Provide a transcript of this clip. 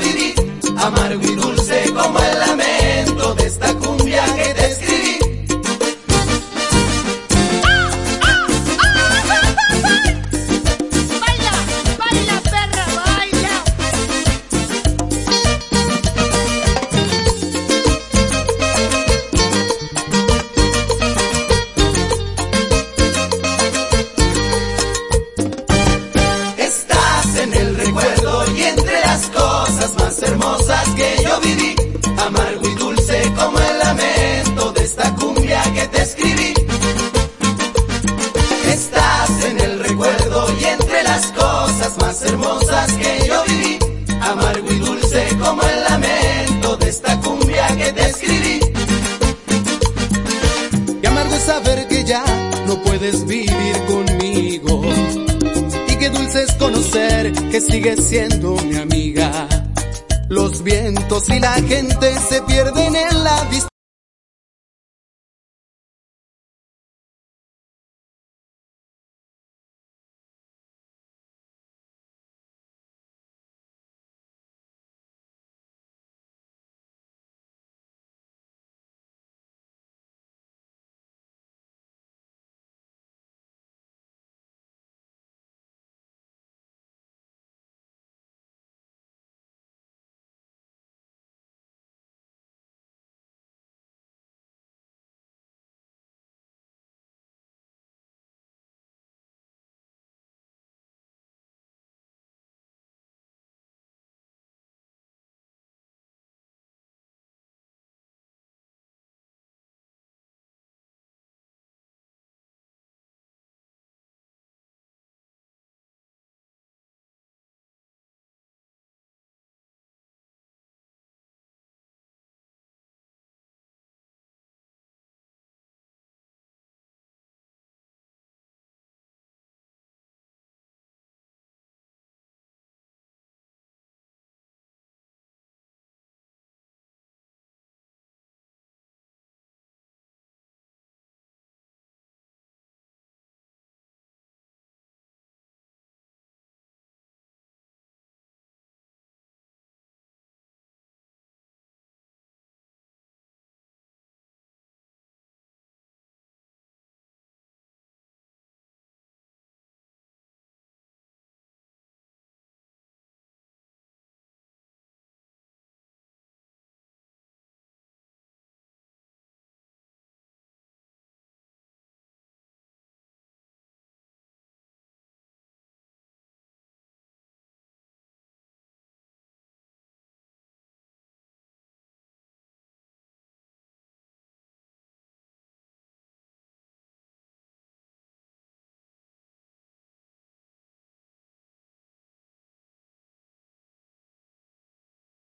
yo cosas más hermosas que yo viví, amargo y dulce como el lamento de esta cumbia que te escribí. Qué amargo es saber que ya no puedes vivir conmigo. Y qué dulce es conocer que sigues siendo mi amiga. Los vientos y la gente se pierden en la distancia.